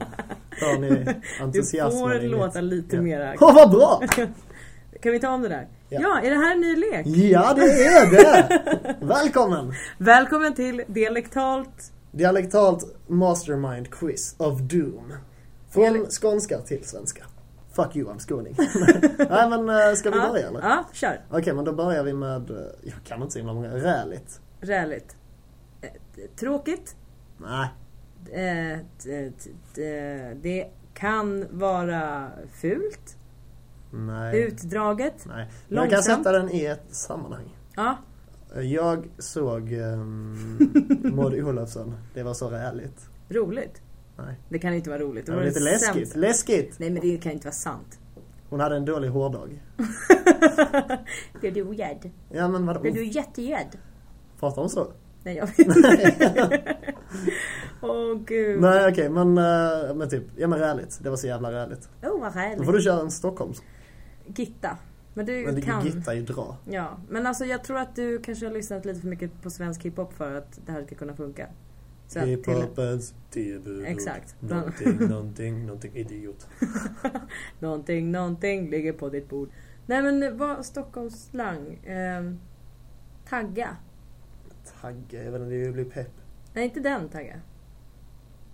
Hör ni Du entusiasmen får i mitt- låta lite Ja. mera... Åh, vad bra! Kan vi ta om det där? Ja. Ja, är det här en ny lek? Ja, det är det! Välkommen! Välkommen till Dialektalt... Dialektalt Mastermind Quiz of Doom. Från skånska till svenska. Fuck you, I'm skåning. Nej men eh, ska vi ja, börja eller? Ja, kör. Okej, men då börjar vi med, eh, jag kan inte så himla många, räligt. Räligt. Tråkigt. Nej. Eh, Det kan vara fult. Nej. Utdraget. Nej. Men jag kan sätta den i ett sammanhang. Ja. Jag såg um, Maud Olofsson. Det var så räligt. Roligt. Nej. Det kan inte vara roligt. Det var det lite läskigt. sämsta. Läskigt! Nej men det kan inte vara sant. Hon hade en dålig hårdag. Blir du rädd? Ja men vadå? Blir du jätterädd? Pratar hon så? Nej jag vet inte. Åh gud. Nej okej men, eh, men typ, ja men räligt. Det var så jävla räligt. Åh vad Då får du köra en Stockholms. Gitta. Men du Men det kan. Gitta ju dra. Ja, men alltså jag tror att du kanske har lyssnat lite för mycket på svensk hiphop för att det här ska kunna funka. Hiphopens tillbud. Exakt. Någonting, någonting, någonting idiot. någonting, någonting ligger på ditt bord. Nej men vad, Stockholms slang. Ehm, tagga. Tagga, jag vet inte, det blir pepp. Nej inte den tagga.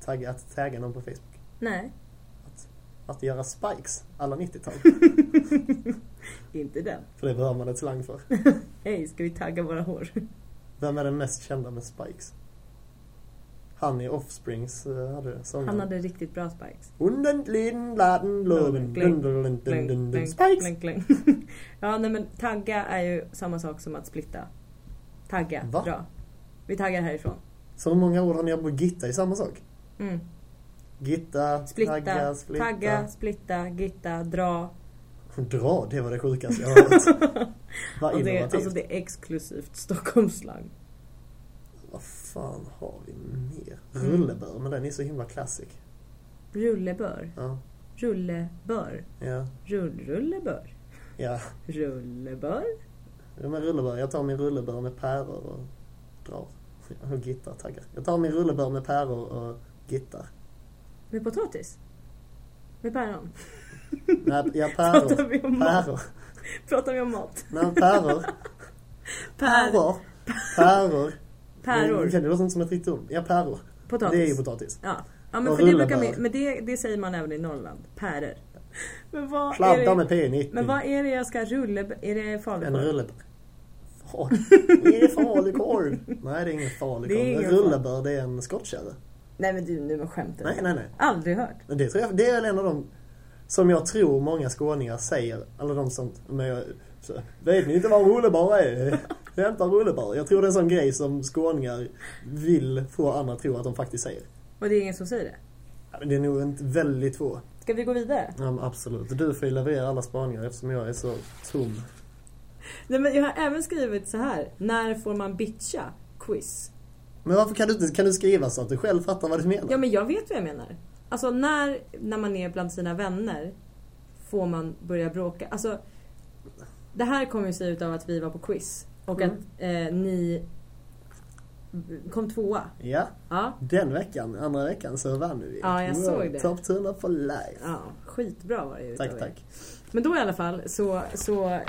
Tagga, att tagga någon på Facebook. Nej, Att göra spikes alla 90-tal. inte den. För det behöver man ett slang för. Hej, ska vi tagga våra hår? Vem är den mest kända med spikes? Han i Offsprings uh, hade det. Han hade riktigt bra spikes. Undentlin, laden, loven, Spikes! ja nej men tagga är ju samma sak som att splitta. Tagga, Va? dra. Vi taggar härifrån. Så hur många ord har ni på gitta i samma sak? Mm. Gitta, Splitta, tagga, splitta. tagga, splitta, gitta, dra. Dra, det var det sjukaste jag har hört. Vad Och det, alltså det är exklusivt Stockholmsslang. Vad fan har vi mer? Mm. Rullebör, men den är så himla classic. Rullebör. Ja, Rullebör. ja. Rull, rullebör. Ja, Rullebör? Ja men rullebör. Jag tar min rullebör med päror och drar. Och gitarr, taggar. Jag tar min rullebör med päror och gitarr. Med potatis? Med päron? Nej, ja, Pratar päror. vi om mat? Päror. Pratar vi om mat? Nej, päror. Pär, Päror. Päror. päror? Det låter inte som ett riktigt ord. Ja, päror. Potatis? Det är ju potatis. Ja, ja men, Och för det, brukar men det, det säger man även i Norrland. Päror. Men vad är Sladda det, med P90. men vad är det jag ska rulla? Är det En falukorv? rullebör. Far- Det är falukorv. Nej, det är ingen falukorv. Det En rullebör, det är en skottkärra. Nej men du, nu med skämtet. Nej, nej, nej. Aldrig hört. Men det, tror jag, det är väl en av de som jag tror många skåningar säger. Alla de som... Men jag, så, vet ni inte vad rullebör är? Hämta rullebör. Jag tror det är en sån grej som skåningar vill få andra att tro att de faktiskt säger. Och det är ingen som säger det. Ja, men Det är nog inte väldigt få. Ska vi gå vidare? Ja, absolut. Du får ju leverera alla spaningar eftersom jag är så tom. Nej men jag har även skrivit så här. När får man bitcha? Quiz. Men varför kan du inte kan du skriva så att du själv fattar vad du menar? Ja men jag vet vad jag menar. Alltså när, när man är bland sina vänner får man börja bråka. Alltså det här kommer ju sig utav att vi var på quiz. Och Mm. att eh, ni kom tvåa. Ja, Ja, den veckan, andra veckan så vann vi. Ja, jag såg det. Top 100 for life. ja skitbra var det ju Tack, tack. Men då i alla fall så, så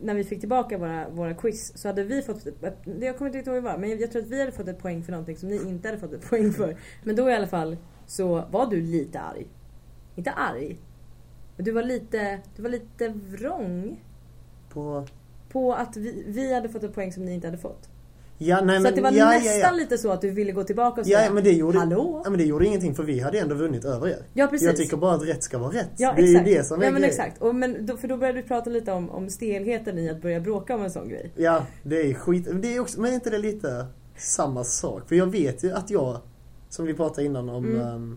när vi fick tillbaka våra, våra quiz så hade vi fått, jag kommer inte riktigt ihåg vad men jag tror att vi hade fått ett poäng för någonting som ni inte hade fått ett poäng för. Men då i alla fall så var du lite arg. Inte arg. Men du var lite, du var lite vrång På... på att vi, vi hade fått ett poäng som ni inte hade fått. Ja, nej, så men, det var ja, nästan ja, lite så att du ville gå tillbaka och säga Ja, men det gjorde, Hallå? Ja, men det gjorde ingenting för vi hade ändå vunnit över er. Ja precis. Jag tycker bara att rätt ska vara rätt. Ja, det är exakt. ju det som är ja, men grejen. exakt. Och, men då, för då började du prata lite om, om stelheten i att börja bråka om en sån grej. Ja, det är skit. Det är också, men är inte det lite samma sak? För jag vet ju att jag, som vi pratade innan om, Mm.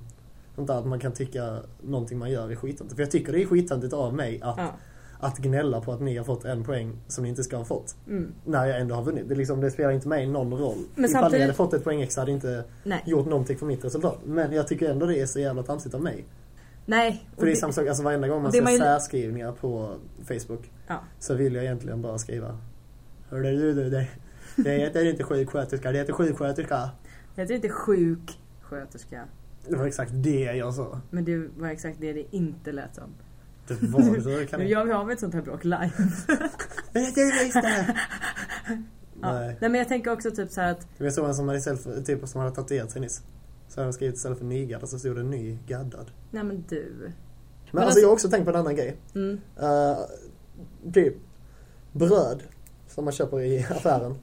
där, att man kan tycka någonting man gör är skittöntigt. För jag tycker det är skittöntigt av mig att, Ja. Att gnälla på att ni har fått en poäng som ni inte ska ha fått. Mm. När jag ändå har vunnit. Det, är liksom, det spelar inte mig någon roll. Men Ifall samtidigt- ni hade fått ett poäng extra hade inte Nej. gjort någonting för mitt resultat. Men jag tycker ändå det är så jävla tramsigt av mig. Nej. För det är det- samma sak, alltså varenda gång man det ser man ju- särskrivningar på Facebook Ja. så vill jag egentligen bara skriva Hörru du, du det, det heter inte sjuksköterska, det heter sjuksköterska. Jag heter inte sjuksköterska. Det var exakt det jag sa. Men det var exakt det det inte lät som. Det var så. Kan Nu jag... gör vi av ett sånt här bråk live. Jag heter visst det. Ja. Nej. Nej men jag tänker också typ så här att Jag såg en som hade, istället typ, som hade tatuerat sig nyss. Så hade de skrivit istället för nygaddad så stod det nygaddad. Nej men du. Men, Men alltså, alltså- jag har också tänkt på en annan grej. Mm. Uh, typ bröd som man köper i affären.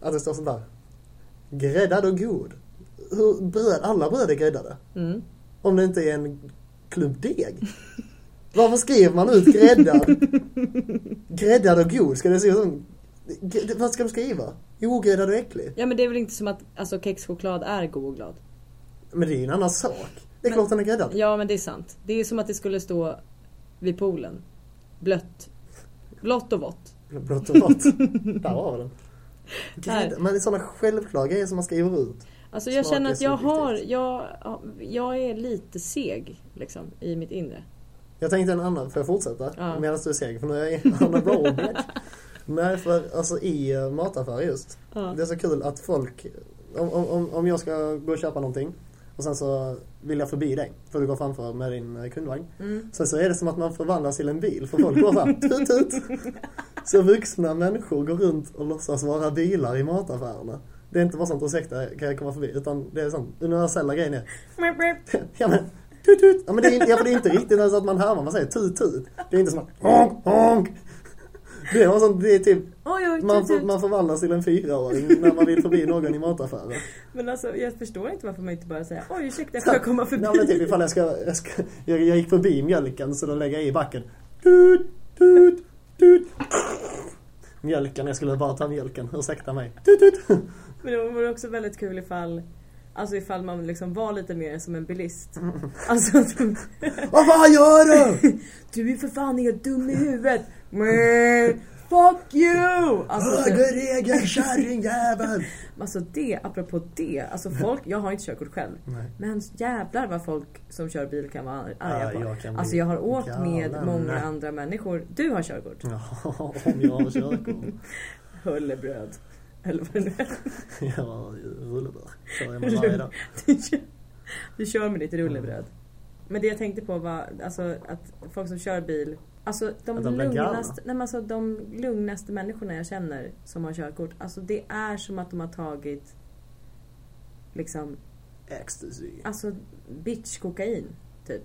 Att det står sånt där. Gräddad och god. Hur, bröd, alla bröd är gräddade. Mm. Om det inte är en klump deg. Varför skriver man ut gräddad? Gräddad och god, ska det se som... Vad ska de skriva? Ogräddad och äcklig? Ja men det är väl inte som att alltså, kexchoklad är god och glad. Men det är ju en annan sak. Det är Men- klart den är gräddad. Ja men det är sant. Det är som att det skulle stå vid poolen. Blött. Blått och vått. Blått och blått. Där vi den. Grädda, men det är sådana självklara grejer som man skriver ut. Alltså jag Smak känner att jag har, jag, jag är lite seg liksom i mitt inre. Jag tänkte en annan, får jag fortsätta? Ja. Medan du seg, för nu är jag on a roll. Nej, för alltså i eh, mataffärer just. Ja. Det är så kul att folk, om, om, om jag ska gå och köpa någonting och sen så vill jag förbi dig, för du går framför med din eh, kundvagn. Mm. Sen så är det som att man förvandlas till en bil, för folk går fram, tut tut. Så vuxna människor går runt och låtsas vara bilar i mataffärerna. Det är inte bara sånt, ursäkta kan jag komma förbi, utan det är sånt universella grejen är Ja men, tut tut. Ja men det är, inte- ja, för det är inte riktigt ens att man härmar, man säger tut tut. Det är inte som att honk honk. Det är, sånt, det är typ, Oj oj, man, tut. man förvandlas till en fyraåring när man vill förbi någon i mataffären. Men alltså jag förstår inte varför man inte bara säger oj ursäkta får jag komma förbi? Ja men typ ifall jag ska, jag, ska jag, jag gick förbi mjölken så då lägger jag i backen. Tut tut tut. Mjölken, jag skulle bara ta mjölken, ursäkta mig. Tut tut. Men det vore också väldigt kul ifall Alltså ifall man liksom var lite mer som en bilist. Alltså att de, Vad fan gör du? du är för fan helt dum i huvudet. Men, Fuck you! Alltså, det, Högerregel kärringjävel! alltså det, apropå det. Alltså folk, jag har inte körkort själv. Nej. Men jävlar vad folk som kör bil kan vara arga Ja, på. jag kan bli Alltså jag har åkt med galen. många andra människor. Du har körkort. Ja, om jag har körkort. Hullebröd. Eller vad det nu är. Jag har rullebör. Kör jag med varje dag. Du kör- Du kör med ditt rullebröd. Men det jag tänkte på var alltså, att folk som kör bil Alltså de, de lugnaste, nej, men alltså, de lugnaste människorna jag känner som har körkort. Alltså det är som att de har tagit liksom, Ecstasy. alltså bitch kokain typ.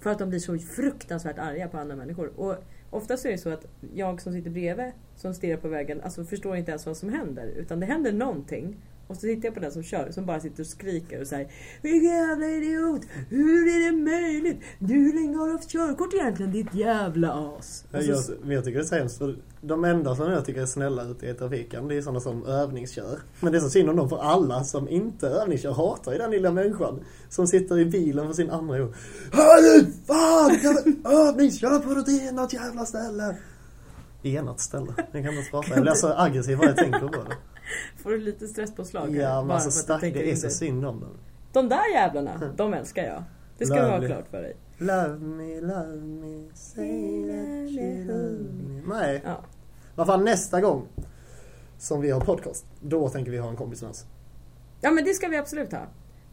För att de blir så fruktansvärt arga på andra människor. Och oftast är det så att jag som sitter bredvid, som stirrar på vägen, alltså förstår inte ens vad som händer. Utan det händer någonting. Och så tittar jag på den som kör, som bara sitter och skriker och säger Vilken jävla idiot! Hur är det möjligt? Du, hur länge har du haft körkort egentligen ditt jävla as? Jag, så, jag tycker det är så hemskt för de enda som jag tycker är snälla ute i trafiken det är sådana som övningskör. Men det är så synd om dem för alla som inte övningskör hatar ju den lilla människan som sitter i bilen för sin andra gång. Hör du! Fan! Jag övningskör på något enat jävla ställe! Enat ställe? Jag kan inte prata. Jag blir så aggressiv bara jag tänker på det. får du lite stresspåslag Ja men alltså tänker det är så synd om dem. De där jävlarna, de älskar jag. Det ska Lovely. klart för dig. Love me, love me, say that you love me. Nej. Ja. Vad fan nästa gång som vi har podcast, då tänker vi ha en kompis med oss. Ja men det ska vi absolut ha.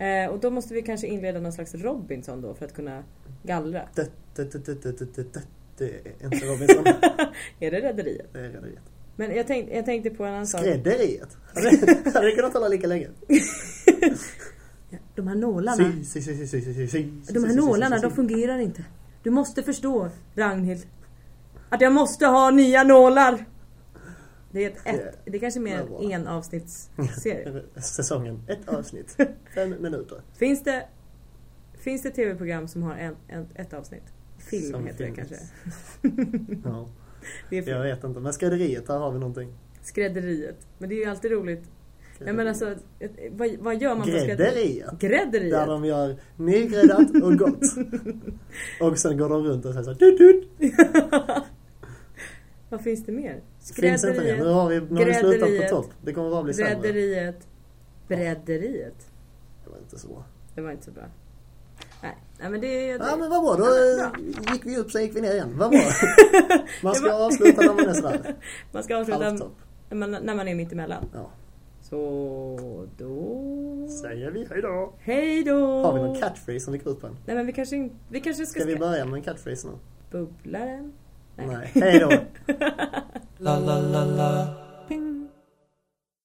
Eh, och då måste vi kanske inleda någon slags Robinson då för att kunna gallra. Det, det, det, det, det, det, det, det är inte Robinson. Är det Rederiet? Det är Rederiet. Men jag tänkte, jag tänkte på en annan sak. Skrädderiet. Hade det kunnat hålla lika länge. De här nålarna. Si, si, si, si, si, si, si, De här nålarna, de fungerar inte. Du måste förstå, Ragnhild. Att jag måste ha nya nålar. Det är, ett, ett, det är kanske mer Det en en avsnittsserie. Säsongen, ett avsnitt, fem minuter. Finns det, finns det tv-program som har en, en, ett avsnitt? Film Som heter det finns. kanske. Ja, Det är jag vet inte. Men Skrädderiet, där har vi någonting. skrädderiet. Men det är ju alltid roligt. Nej men alltså, vad, vad gör man på skrädderiet? Grädderiet. Grädderiet? Där de gör nygräddat och gott. Och sen går de runt och säger så här, tut, tut. Vad finns det mer? Finns inte mer. Nu har vi, nu har vi slutat Grädderiet. på topp. Det kommer bara bli sämre. Rederiet. Bredderiet. Det var inte så. Det var inte så bra. Nej, Nej men det... Ja det men vad bra, då Ja, eh, gick vi upp sen gick vi ner igen. Vad bra. Man ska avsluta när man är sådär. man ska avsluta när man, är mitt emellan. Ja. Så då... Säger vi hejdå. Hej då! Har vi någon catchphrase som vi går ut på än? Nej men vi kanske, in- vi kanske ska... Ska vi börja med en catchphrase nu? Bubblaren? Nej. Hejdå. La la la la